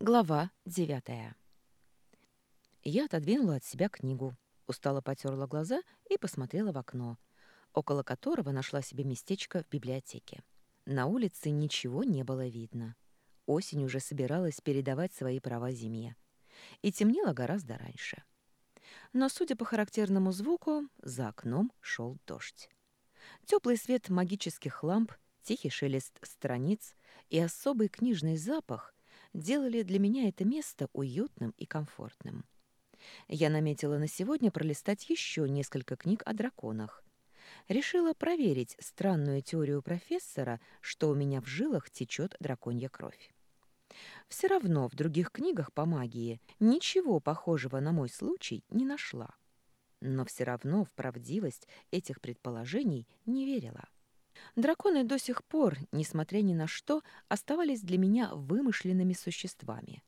Глава девятая. Я отодвинула от себя книгу, устало потерла глаза и посмотрела в окно, около которого нашла себе местечко в библиотеке. На улице ничего не было видно. Осень уже собиралась передавать свои права зиме. И темнело гораздо раньше. Но, судя по характерному звуку, за окном шел дождь. Теплый свет магических ламп, тихий шелест страниц и особый книжный запах делали для меня это место уютным и комфортным. Я наметила на сегодня пролистать еще несколько книг о драконах. Решила проверить странную теорию профессора, что у меня в жилах течет драконья кровь. Все равно в других книгах по магии ничего похожего на мой случай не нашла. Но все равно в правдивость этих предположений не верила. Драконы до сих пор, несмотря ни на что, оставались для меня вымышленными существами.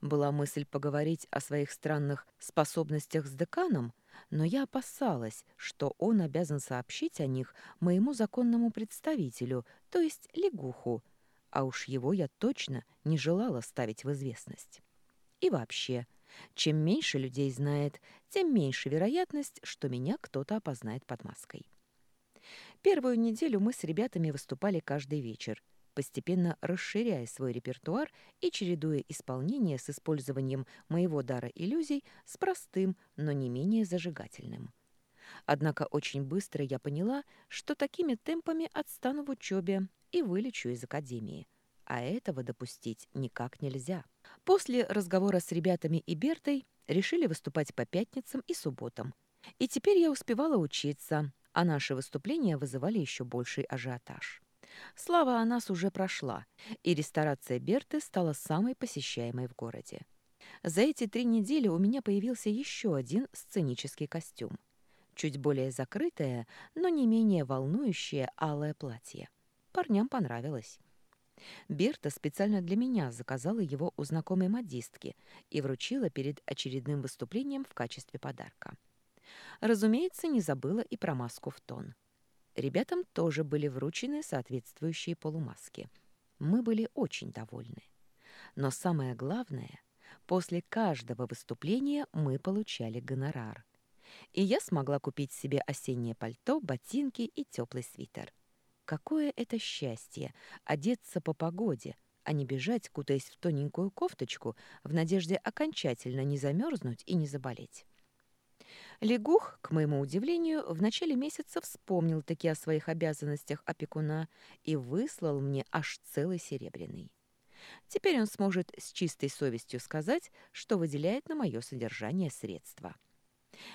Была мысль поговорить о своих странных способностях с деканом, но я опасалась, что он обязан сообщить о них моему законному представителю, то есть лягуху, а уж его я точно не желала ставить в известность. И вообще, чем меньше людей знает, тем меньше вероятность, что меня кто-то опознает под маской. Первую неделю мы с ребятами выступали каждый вечер, постепенно расширяя свой репертуар и чередуя исполнение с использованием моего дара иллюзий с простым, но не менее зажигательным. Однако очень быстро я поняла, что такими темпами отстану в учебе и вылечу из академии. А этого допустить никак нельзя. После разговора с ребятами и Бертой решили выступать по пятницам и субботам. И теперь я успевала учиться, а наши выступления вызывали еще больший ажиотаж. Слава о нас уже прошла, и ресторация Берты стала самой посещаемой в городе. За эти три недели у меня появился еще один сценический костюм. Чуть более закрытое, но не менее волнующее алое платье. Парням понравилось. Берта специально для меня заказала его у знакомой модистки и вручила перед очередным выступлением в качестве подарка. Разумеется, не забыла и про маску в тон. Ребятам тоже были вручены соответствующие полумаски. Мы были очень довольны. Но самое главное, после каждого выступления мы получали гонорар. И я смогла купить себе осеннее пальто, ботинки и теплый свитер. Какое это счастье — одеться по погоде, а не бежать, кутаясь в тоненькую кофточку, в надежде окончательно не замерзнуть и не заболеть. Лягух, к моему удивлению, в начале месяца вспомнил таки о своих обязанностях опекуна и выслал мне аж целый серебряный. Теперь он сможет с чистой совестью сказать, что выделяет на мое содержание средства.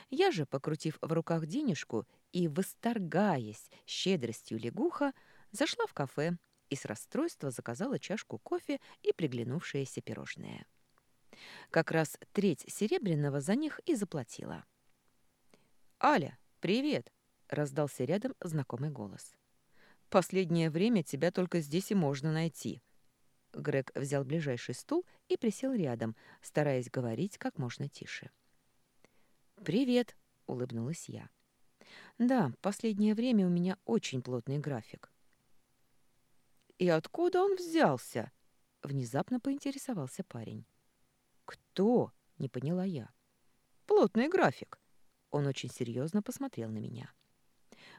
Я же, покрутив в руках денежку и восторгаясь щедростью лягуха, зашла в кафе и с расстройства заказала чашку кофе и приглянувшееся пирожное. Как раз треть серебряного за них и заплатила. «Аля, привет!» — раздался рядом знакомый голос. «Последнее время тебя только здесь и можно найти». Грег взял ближайший стул и присел рядом, стараясь говорить как можно тише. «Привет!» — улыбнулась я. «Да, последнее время у меня очень плотный график». «И откуда он взялся?» — внезапно поинтересовался парень. «Кто?» — не поняла я. «Плотный график. Он очень серьезно посмотрел на меня.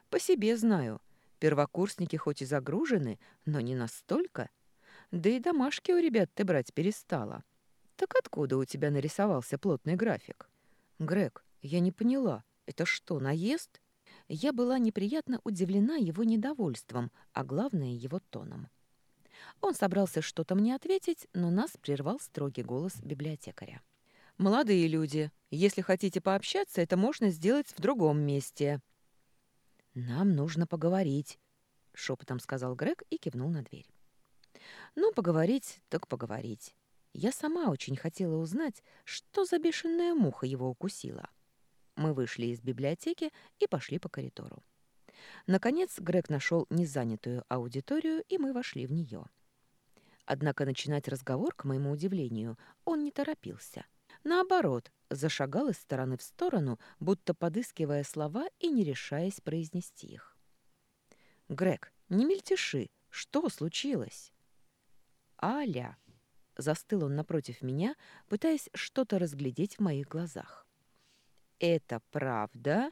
«По себе знаю. Первокурсники хоть и загружены, но не настолько. Да и домашки у ребят ты брать перестала. Так откуда у тебя нарисовался плотный график?» «Грег, я не поняла. Это что, наезд?» Я была неприятно удивлена его недовольством, а главное, его тоном. Он собрался что-то мне ответить, но нас прервал строгий голос библиотекаря. «Молодые люди, если хотите пообщаться, это можно сделать в другом месте». «Нам нужно поговорить», — шепотом сказал Грег и кивнул на дверь. «Ну, поговорить, так поговорить. Я сама очень хотела узнать, что за бешеная муха его укусила». Мы вышли из библиотеки и пошли по коридору. Наконец Грег нашел незанятую аудиторию, и мы вошли в нее. Однако начинать разговор, к моему удивлению, он не торопился — Наоборот, зашагал из стороны в сторону, будто подыскивая слова и не решаясь произнести их. «Грег, не мельтеши. Что случилось?» «Аля!» Застыл он напротив меня, пытаясь что-то разглядеть в моих глазах. «Это правда?»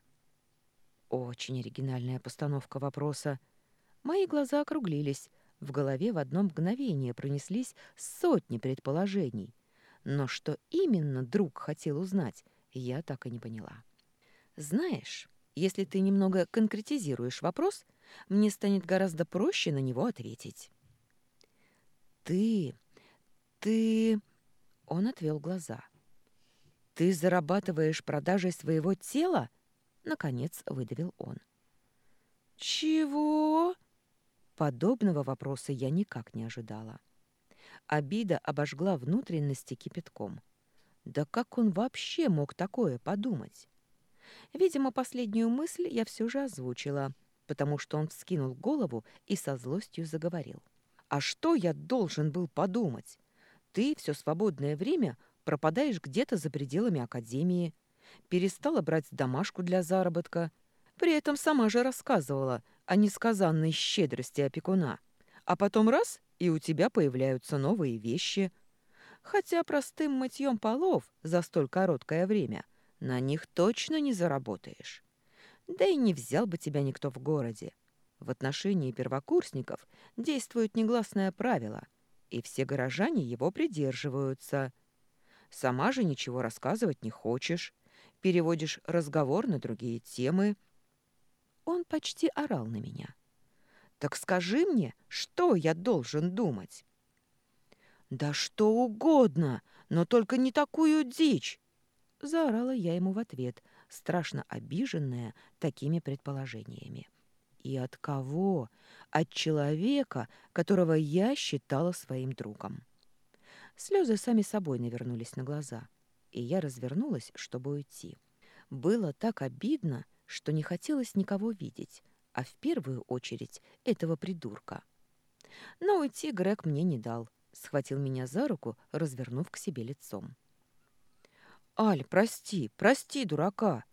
Очень оригинальная постановка вопроса. Мои глаза округлились. В голове в одно мгновение пронеслись сотни предположений. Но что именно друг хотел узнать, я так и не поняла. «Знаешь, если ты немного конкретизируешь вопрос, мне станет гораздо проще на него ответить». «Ты... ты...» Он отвел глаза. «Ты зарабатываешь продажей своего тела?» Наконец выдавил он. «Чего?» Подобного вопроса я никак не ожидала. Обида обожгла внутренности кипятком. Да как он вообще мог такое подумать? Видимо, последнюю мысль я все же озвучила, потому что он вскинул голову и со злостью заговорил. «А что я должен был подумать? Ты все свободное время пропадаешь где-то за пределами академии, перестала брать домашку для заработка. При этом сама же рассказывала о несказанной щедрости опекуна. А потом раз — и у тебя появляются новые вещи. Хотя простым мытьем полов за столь короткое время на них точно не заработаешь. Да и не взял бы тебя никто в городе. В отношении первокурсников действует негласное правило, и все горожане его придерживаются. Сама же ничего рассказывать не хочешь, переводишь разговор на другие темы. Он почти орал на меня. «Так скажи мне, что я должен думать?» «Да что угодно, но только не такую дичь!» Заорала я ему в ответ, страшно обиженная такими предположениями. И от кого? От человека, которого я считала своим другом. Слезы сами собой навернулись на глаза и я развернулась, чтобы уйти. Было так обидно, что не хотелось никого видеть, а в первую очередь этого придурка. Но уйти Грег мне не дал, схватил меня за руку, развернув к себе лицом. «Аль, прости, прости, дурака!»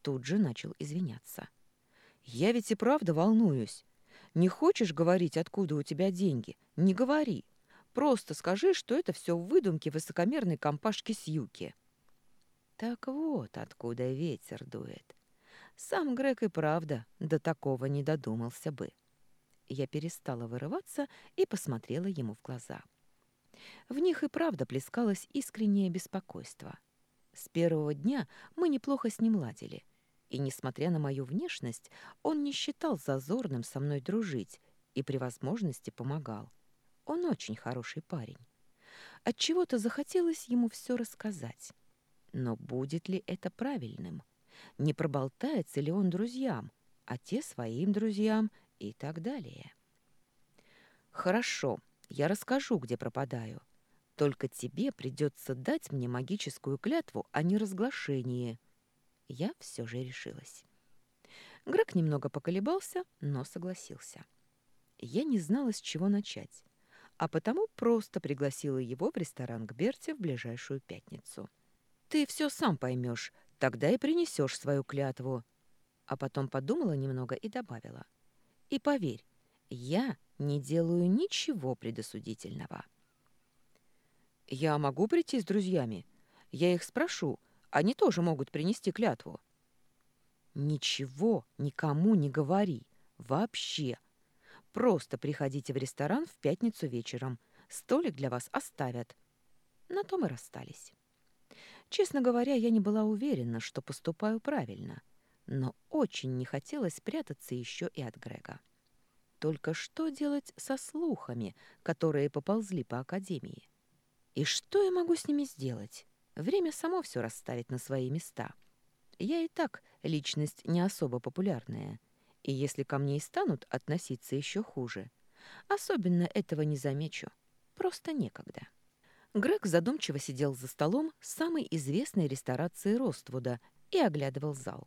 Тут же начал извиняться. «Я ведь и правда волнуюсь. Не хочешь говорить, откуда у тебя деньги? Не говори. Просто скажи, что это все выдумки высокомерной компашки с юки. Так вот, откуда ветер дует. Сам Грег и правда до такого не додумался бы. Я перестала вырываться и посмотрела ему в глаза. В них и правда плескалось искреннее беспокойство. С первого дня мы неплохо с ним ладили. И, несмотря на мою внешность, он не считал зазорным со мной дружить и при возможности помогал. Он очень хороший парень. Отчего-то захотелось ему все рассказать. Но будет ли это правильным? Не проболтается ли он друзьям, а те своим друзьям и так далее? Хорошо, я расскажу, где пропадаю. Только тебе придется дать мне магическую клятву о неразглашении. Я все же решилась. Грег немного поколебался, но согласился. Я не знала, с чего начать а потому просто пригласила его в ресторан к Берте в ближайшую пятницу. «Ты все сам поймешь, тогда и принесешь свою клятву». А потом подумала немного и добавила. «И поверь, я не делаю ничего предосудительного». «Я могу прийти с друзьями? Я их спрошу. Они тоже могут принести клятву». «Ничего никому не говори. Вообще. Просто приходите в ресторан в пятницу вечером. Столик для вас оставят. На том и расстались. Честно говоря, я не была уверена, что поступаю правильно, но очень не хотелось прятаться еще и от Грега. Только что делать со слухами, которые поползли по Академии? И что я могу с ними сделать? Время само все расставит на свои места. Я и так личность не особо популярная — и если ко мне и станут относиться еще хуже, особенно этого не замечу. Просто некогда. Грег задумчиво сидел за столом самой известной ресторации Роствуда и оглядывал зал.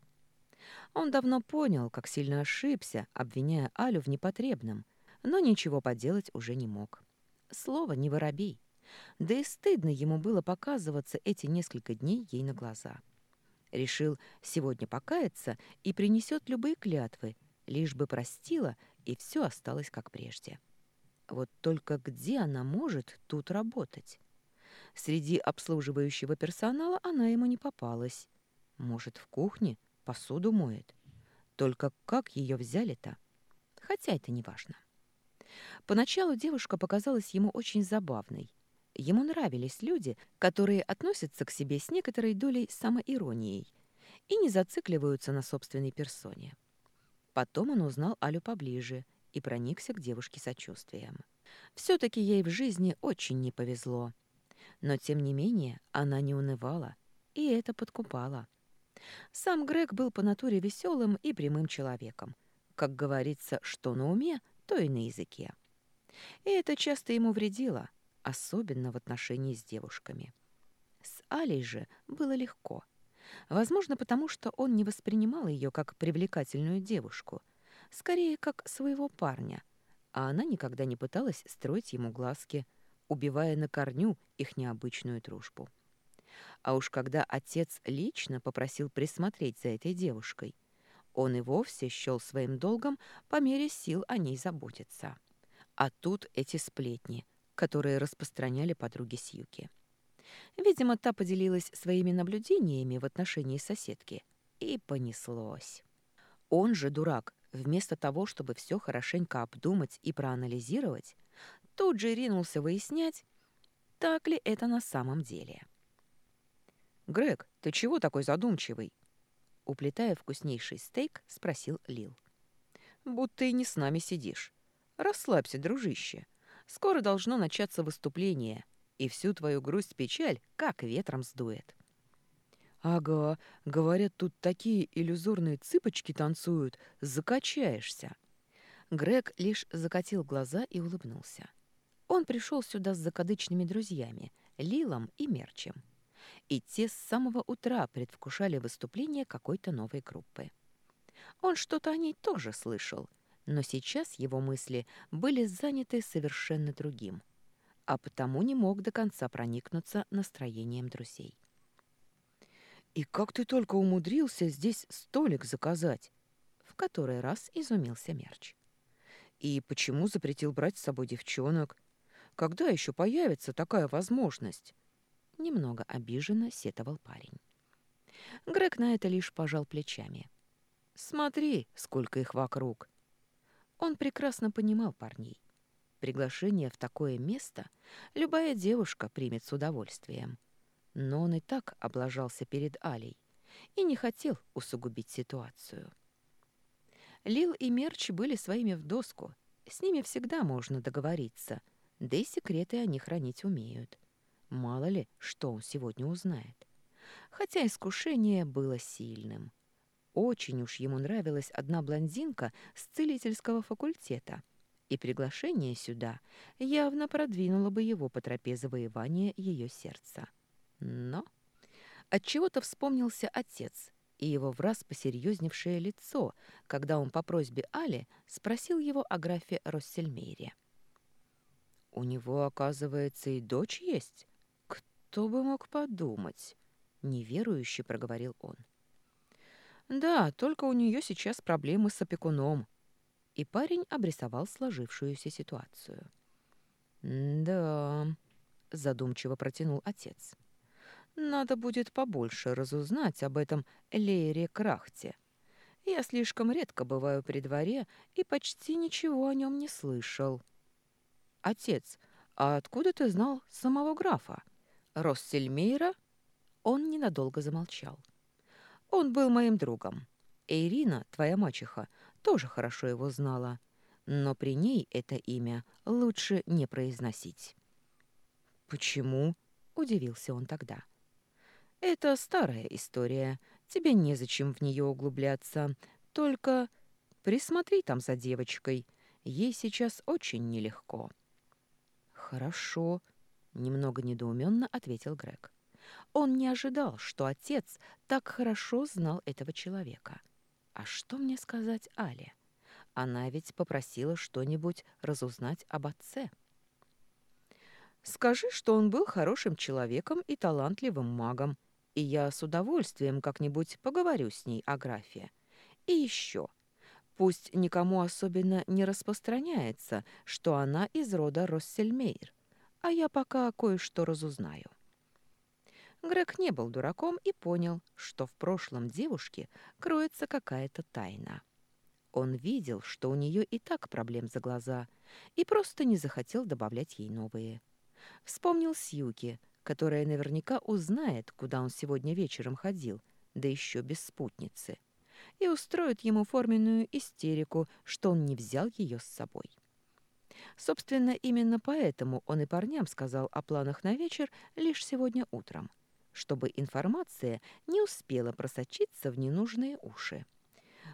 Он давно понял, как сильно ошибся, обвиняя Алю в непотребном, но ничего поделать уже не мог. Слово не воробей. Да и стыдно ему было показываться эти несколько дней ей на глаза. Решил сегодня покаяться и принесет любые клятвы, лишь бы простила, и все осталось как прежде. Вот только где она может тут работать? Среди обслуживающего персонала она ему не попалась. Может, в кухне посуду моет. Только как ее взяли-то? Хотя это не важно. Поначалу девушка показалась ему очень забавной. Ему нравились люди, которые относятся к себе с некоторой долей самоиронией и не зацикливаются на собственной персоне. Потом он узнал Алю поближе и проникся к девушке сочувствием. Все-таки ей в жизни очень не повезло. Но, тем не менее, она не унывала, и это подкупало. Сам Грег был по натуре веселым и прямым человеком. Как говорится, что на уме, то и на языке. И это часто ему вредило, особенно в отношении с девушками. С Алей же было легко. Возможно, потому что он не воспринимал ее как привлекательную девушку, скорее, как своего парня, а она никогда не пыталась строить ему глазки, убивая на корню их необычную дружбу. А уж когда отец лично попросил присмотреть за этой девушкой, он и вовсе счел своим долгом по мере сил о ней заботиться. А тут эти сплетни, которые распространяли подруги Сьюки. Видимо, та поделилась своими наблюдениями в отношении соседки. И понеслось. Он же, дурак, вместо того, чтобы все хорошенько обдумать и проанализировать, тут же ринулся выяснять, так ли это на самом деле. «Грег, ты чего такой задумчивый?» Уплетая вкуснейший стейк, спросил Лил. «Будто и не с нами сидишь. Расслабься, дружище. Скоро должно начаться выступление, и всю твою грусть-печаль как ветром сдует». «Ага, говорят, тут такие иллюзорные цыпочки танцуют, закачаешься». Грег лишь закатил глаза и улыбнулся. Он пришел сюда с закадычными друзьями, Лилом и Мерчем. И те с самого утра предвкушали выступление какой-то новой группы. Он что-то о ней тоже слышал, но сейчас его мысли были заняты совершенно другим, а потому не мог до конца проникнуться настроением друзей. «И как ты только умудрился здесь столик заказать?» В который раз изумился Мерч. «И почему запретил брать с собой девчонок? Когда еще появится такая возможность?» Немного обиженно сетовал парень. Грег на это лишь пожал плечами. «Смотри, сколько их вокруг!» Он прекрасно понимал парней. Приглашение в такое место любая девушка примет с удовольствием. Но он и так облажался перед Алей и не хотел усугубить ситуацию. Лил и Мерч были своими в доску, с ними всегда можно договориться, да и секреты они хранить умеют. Мало ли, что он сегодня узнает. Хотя искушение было сильным. Очень уж ему нравилась одна блондинка с целительского факультета, и приглашение сюда явно продвинуло бы его по тропе завоевания ее сердца. Но отчего-то вспомнился отец и его враз посерьезневшее лицо, когда он по просьбе Али спросил его о графе Россельмейре. «У него, оказывается, и дочь есть? Кто бы мог подумать?» — неверующе проговорил он. «Да, только у нее сейчас проблемы с опекуном». И парень обрисовал сложившуюся ситуацию. «Да», — задумчиво протянул отец. Надо будет побольше разузнать об этом Лейре Крахте. Я слишком редко бываю при дворе и почти ничего о нем не слышал. Отец, а откуда ты знал самого графа? Россельмейра? Он ненадолго замолчал. Он был моим другом. Ирина, твоя мачеха, тоже хорошо его знала, но при ней это имя лучше не произносить. «Почему?» — удивился он тогда. — это старая история. Тебе незачем в нее углубляться. Только присмотри там за девочкой. Ей сейчас очень нелегко. Хорошо, немного недоуменно ответил Грег. Он не ожидал, что отец так хорошо знал этого человека. А что мне сказать Але? Она ведь попросила что-нибудь разузнать об отце. Скажи, что он был хорошим человеком и талантливым магом, и я с удовольствием как-нибудь поговорю с ней о графе. И еще. Пусть никому особенно не распространяется, что она из рода Россельмейр, а я пока кое-что разузнаю. Грег не был дураком и понял, что в прошлом девушке кроется какая-то тайна. Он видел, что у нее и так проблем за глаза, и просто не захотел добавлять ей новые. Вспомнил Сьюки, которая наверняка узнает, куда он сегодня вечером ходил, да еще без спутницы и устроит ему форменную истерику, что он не взял ее с собой. Собственно, именно поэтому он и парням сказал о планах на вечер лишь сегодня утром, чтобы информация не успела просочиться в ненужные уши.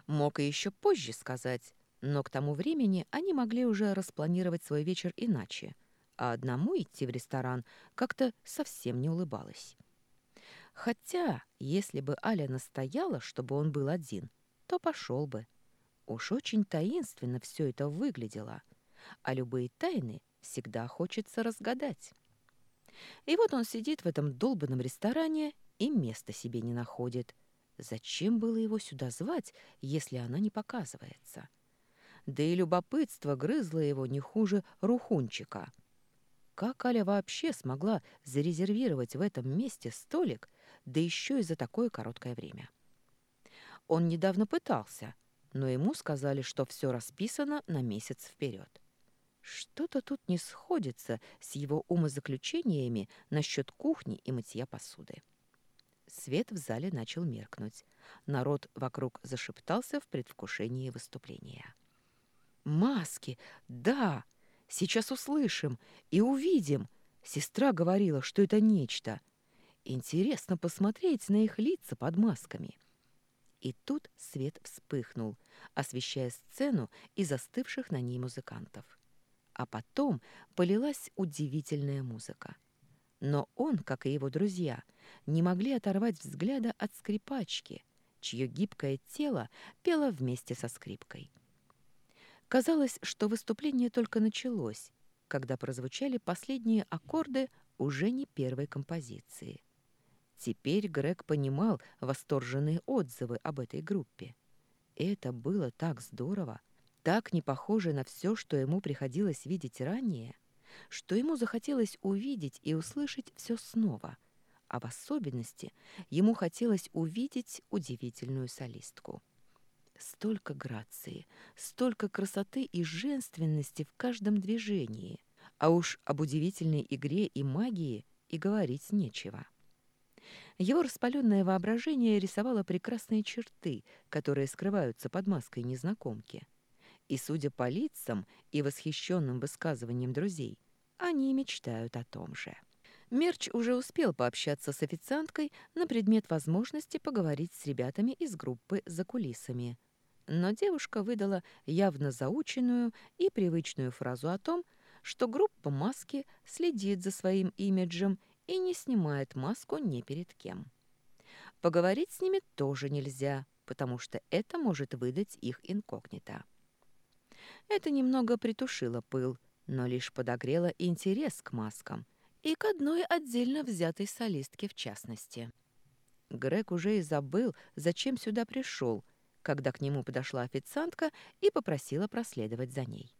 Мог и еще позже сказать, но к тому времени они могли уже распланировать свой вечер иначе, а одному идти в ресторан как-то совсем не улыбалось. Хотя, если бы Аля настояла, чтобы он был один, то пошел бы. Уж очень таинственно все это выглядело, а любые тайны всегда хочется разгадать. И вот он сидит в этом долбанном ресторане и места себе не находит. Зачем было его сюда звать, если она не показывается? Да и любопытство грызло его не хуже рухунчика. Как Аля вообще смогла зарезервировать в этом месте столик, да еще и за такое короткое время. Он недавно пытался, но ему сказали, что все расписано на месяц вперед. Что-то тут не сходится с его умозаключениями насчет кухни и мытья посуды. Свет в зале начал меркнуть. Народ вокруг зашептался в предвкушении выступления. «Маски! Да! Сейчас услышим и увидим!» Сестра говорила, что это нечто — Интересно посмотреть на их лица под масками. И тут свет вспыхнул, освещая сцену и застывших на ней музыкантов. А потом полилась удивительная музыка. Но он, как и его друзья, не могли оторвать взгляда от скрипачки, чье гибкое тело пело вместе со скрипкой. Казалось, что выступление только началось, когда прозвучали последние аккорды уже не первой композиции — Теперь Грег понимал восторженные отзывы об этой группе. Это было так здорово, так не похоже на все, что ему приходилось видеть ранее, что ему захотелось увидеть и услышать все снова, а в особенности ему хотелось увидеть удивительную солистку. Столько грации, столько красоты и женственности в каждом движении, а уж об удивительной игре и магии и говорить нечего. Его распаленное воображение рисовало прекрасные черты, которые скрываются под маской незнакомки. И, судя по лицам и восхищенным высказываниям друзей, они мечтают о том же. Мерч уже успел пообщаться с официанткой на предмет возможности поговорить с ребятами из группы за кулисами. Но девушка выдала явно заученную и привычную фразу о том, что группа «Маски» следит за своим имиджем и не снимает маску ни перед кем. Поговорить с ними тоже нельзя, потому что это может выдать их инкогнито. Это немного притушило пыл, но лишь подогрело интерес к маскам и к одной отдельно взятой солистке в частности. Грег уже и забыл, зачем сюда пришел, когда к нему подошла официантка и попросила проследовать за ней.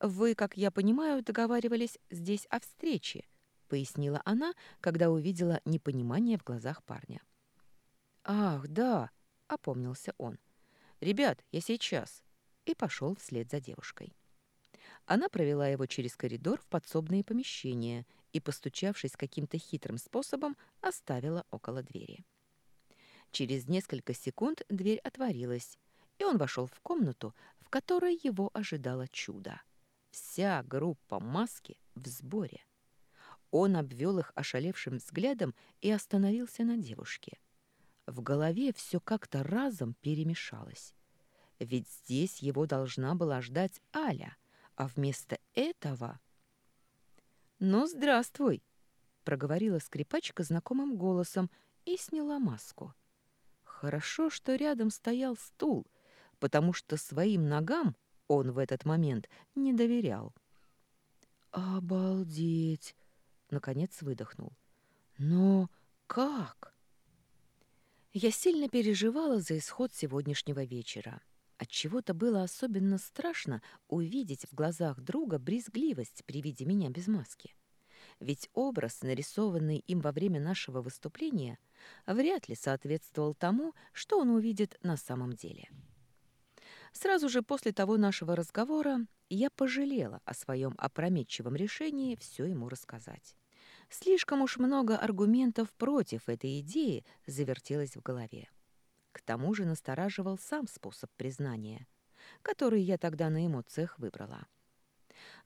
«Вы, как я понимаю, договаривались здесь о встрече», — пояснила она, когда увидела непонимание в глазах парня. «Ах, да!» — опомнился он. «Ребят, я сейчас!» и пошел вслед за девушкой. Она провела его через коридор в подсобные помещения и, постучавшись каким-то хитрым способом, оставила около двери. Через несколько секунд дверь отворилась, и он вошел в комнату, в которой его ожидало чудо. Вся группа маски в сборе. Он обвел их ошалевшим взглядом и остановился на девушке. В голове все как-то разом перемешалось. Ведь здесь его должна была ждать Аля, а вместо этого... «Ну, здравствуй!» — проговорила скрипачка знакомым голосом и сняла маску. Хорошо, что рядом стоял стул, потому что своим ногам он в этот момент не доверял. «Обалдеть!» Наконец выдохнул. «Но как?» Я сильно переживала за исход сегодняшнего вечера. От чего то было особенно страшно увидеть в глазах друга брезгливость при виде меня без маски. Ведь образ, нарисованный им во время нашего выступления, вряд ли соответствовал тому, что он увидит на самом деле. Сразу же после того нашего разговора я пожалела о своем опрометчивом решении все ему рассказать. Слишком уж много аргументов против этой идеи завертелось в голове. К тому же настораживал сам способ признания, который я тогда на эмоциях выбрала.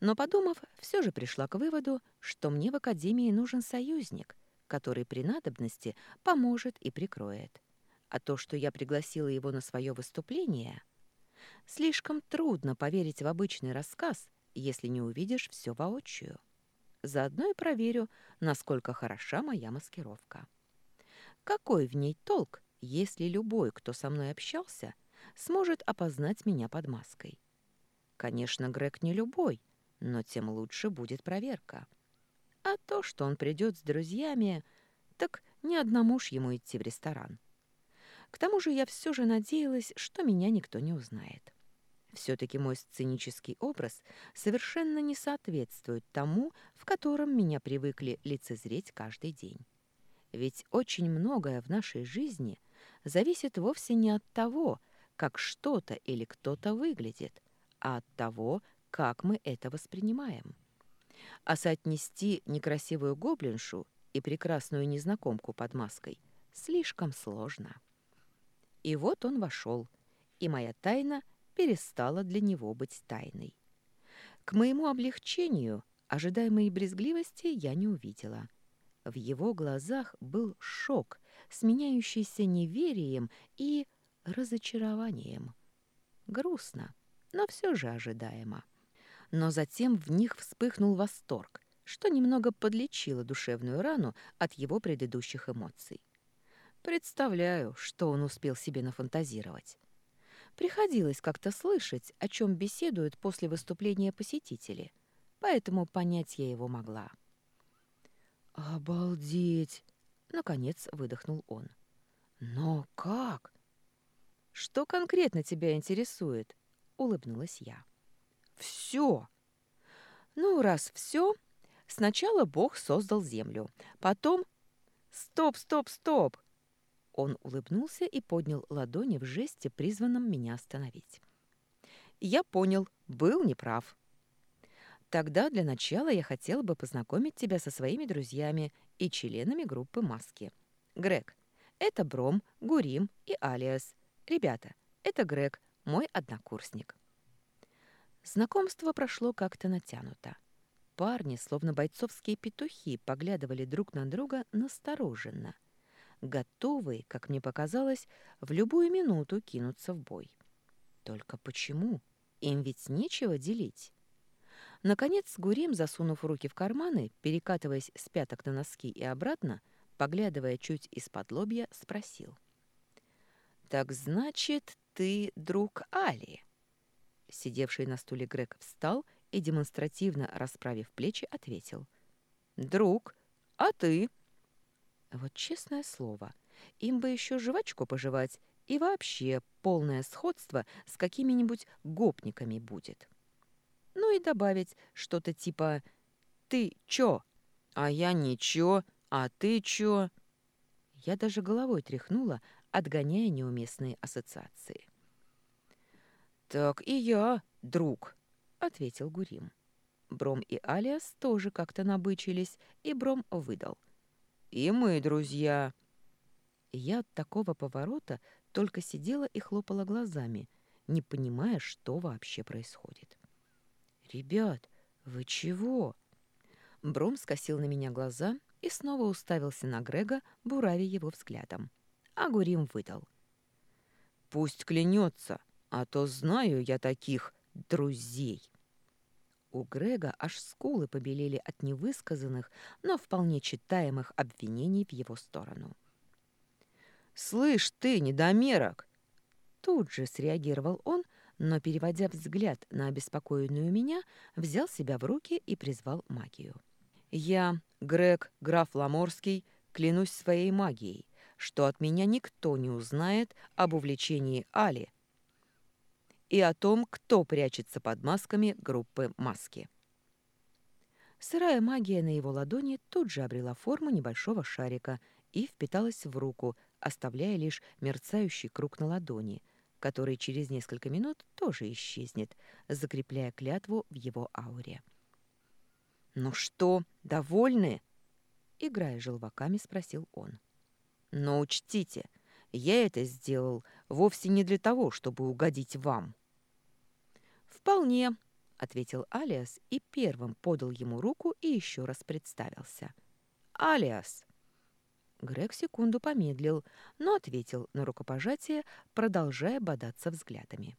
Но, подумав, все же пришла к выводу, что мне в академии нужен союзник, который при надобности поможет и прикроет. А то, что я пригласила его на свое выступление... Слишком трудно поверить в обычный рассказ, если не увидишь все воочию. Заодно и проверю, насколько хороша моя маскировка. Какой в ней толк, если любой, кто со мной общался, сможет опознать меня под маской? Конечно, Грег не любой, но тем лучше будет проверка. А то, что он придет с друзьями, так ни одному ж ему идти в ресторан. К тому же я все же надеялась, что меня никто не узнает. Все-таки мой сценический образ совершенно не соответствует тому, в котором меня привыкли лицезреть каждый день. Ведь очень многое в нашей жизни зависит вовсе не от того, как что-то или кто-то выглядит, а от того, как мы это воспринимаем. А соотнести некрасивую гоблиншу и прекрасную незнакомку под маской слишком сложно. И вот он вошел, и моя тайна перестала для него быть тайной. К моему облегчению ожидаемой брезгливости я не увидела. В его глазах был шок, сменяющийся неверием и разочарованием. Грустно, но все же ожидаемо. Но затем в них вспыхнул восторг, что немного подлечило душевную рану от его предыдущих эмоций. Представляю, что он успел себе нафантазировать. Приходилось как-то слышать, о чем беседуют после выступления посетители, поэтому понять я его могла. «Обалдеть!» — наконец выдохнул он. «Но как?» «Что конкретно тебя интересует?» — улыбнулась я. «Все!» «Ну, раз все, сначала Бог создал землю, потом...» «Стоп, стоп, стоп!» Он улыбнулся и поднял ладони в жесте, призванном меня остановить. «Я понял, был неправ. Тогда для начала я хотела бы познакомить тебя со своими друзьями и членами группы «Маски». Грег, это Бром, Гурим и Алиас. Ребята, это Грег, мой однокурсник». Знакомство прошло как-то натянуто. Парни, словно бойцовские петухи, поглядывали друг на друга настороженно – готовые, как мне показалось, в любую минуту кинуться в бой. Только почему? Им ведь нечего делить. Наконец, Гурим, засунув руки в карманы, перекатываясь с пяток на носки и обратно, поглядывая чуть из-под лобья, спросил. «Так значит, ты друг Али?» Сидевший на стуле Грег встал и, демонстративно расправив плечи, ответил. «Друг, а ты?» Вот честное слово, им бы еще жвачку пожевать, и вообще полное сходство с какими-нибудь гопниками будет. Ну и добавить что-то типа «Ты чё?» «А я ничего, а ты чё?» Я даже головой тряхнула, отгоняя неуместные ассоциации. «Так и я, друг», — ответил Гурим. Бром и Алиас тоже как-то набычились, и Бром выдал. И мы друзья. Я от такого поворота только сидела и хлопала глазами, не понимая, что вообще происходит. «Ребят, вы чего?» Бром скосил на меня глаза и снова уставился на Грега, бурави его взглядом. А Гурим выдал. «Пусть клянется, а то знаю я таких друзей». У Грега аж скулы побелели от невысказанных, но вполне читаемых обвинений в его сторону. «Слышь ты, недомерок!» Тут же среагировал он, но, переводя взгляд на обеспокоенную меня, взял себя в руки и призвал магию. «Я, Грег, граф Ламорский, клянусь своей магией, что от меня никто не узнает об увлечении Али и о том, кто прячется под масками группы «Маски». Сырая магия на его ладони тут же обрела форму небольшого шарика и впиталась в руку, оставляя лишь мерцающий круг на ладони, который через несколько минут тоже исчезнет, закрепляя клятву в его ауре. «Ну что, довольны?» Играя желваками, спросил он. «Но учтите, я это сделал вовсе не для того, чтобы угодить вам». «Вполне», — ответил Алиас и первым подал ему руку и еще раз представился. «Алиас». Грег секунду помедлил, но ответил на рукопожатие, продолжая бодаться взглядами.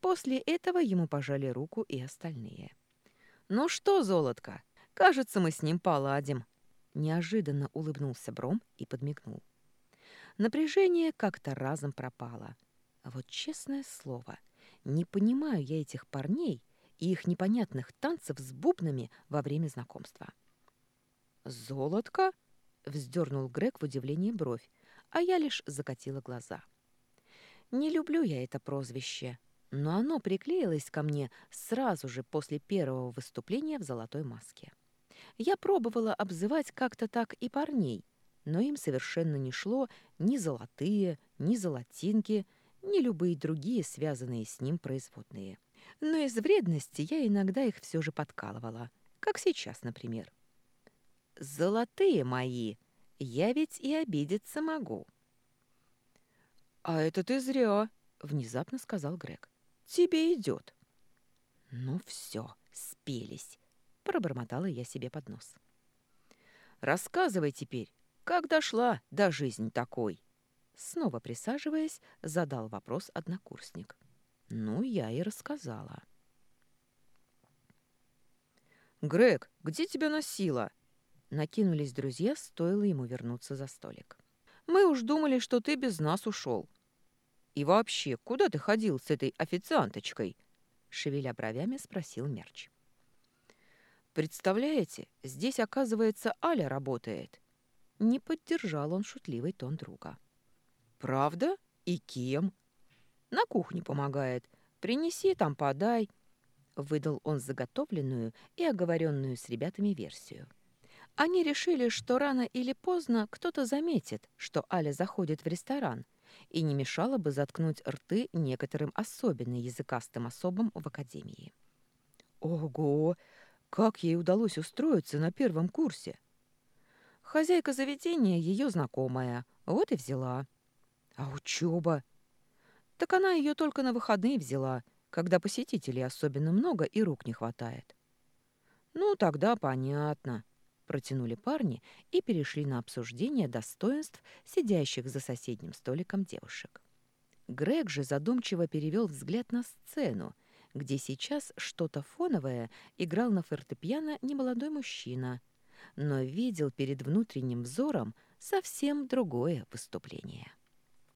После этого ему пожали руку и остальные. «Ну что, золотко, кажется, мы с ним поладим», Неожиданно улыбнулся Бром и подмигнул. Напряжение как-то разом пропало. А вот честное слово, не понимаю я этих парней и их непонятных танцев с бубнами во время знакомства. «Золотко?» — вздернул Грег в удивлении бровь, а я лишь закатила глаза. «Не люблю я это прозвище, но оно приклеилось ко мне сразу же после первого выступления в золотой маске». Я пробовала обзывать как-то так и парней, но им совершенно не шло ни золотые, ни золотинки, ни любые другие связанные с ним производные. Но из вредности я иногда их все же подкалывала, как сейчас, например. «Золотые мои! Я ведь и обидеться могу!» «А это ты зря!» — внезапно сказал Грег. «Тебе идет!» «Ну все, спелись!» пробормотала я себе под нос. «Рассказывай теперь, как дошла до жизни такой?» Снова присаживаясь, задал вопрос однокурсник. Ну, я и рассказала. «Грег, где тебя носило?» Накинулись друзья, стоило ему вернуться за столик. «Мы уж думали, что ты без нас ушел. И вообще, куда ты ходил с этой официанточкой?» Шевеля бровями, спросил Мерч. Представляете, здесь, оказывается, Аля работает. Не поддержал он шутливый тон друга. Правда? И кем? На кухне помогает. Принеси, там подай. Выдал он заготовленную и оговоренную с ребятами версию. Они решили, что рано или поздно кто-то заметит, что Аля заходит в ресторан, и не мешало бы заткнуть рты некоторым особенно языкастым особам в академии. «Ого! Как ей удалось устроиться на первом курсе? Хозяйка заведения ее знакомая, вот и взяла. А учеба? Так она ее только на выходные взяла, когда посетителей особенно много и рук не хватает. Ну, тогда понятно. Протянули парни и перешли на обсуждение достоинств сидящих за соседним столиком девушек. Грег же задумчиво перевел взгляд на сцену, где сейчас что-то фоновое играл на фортепиано немолодой мужчина, но видел перед внутренним взором совсем другое выступление.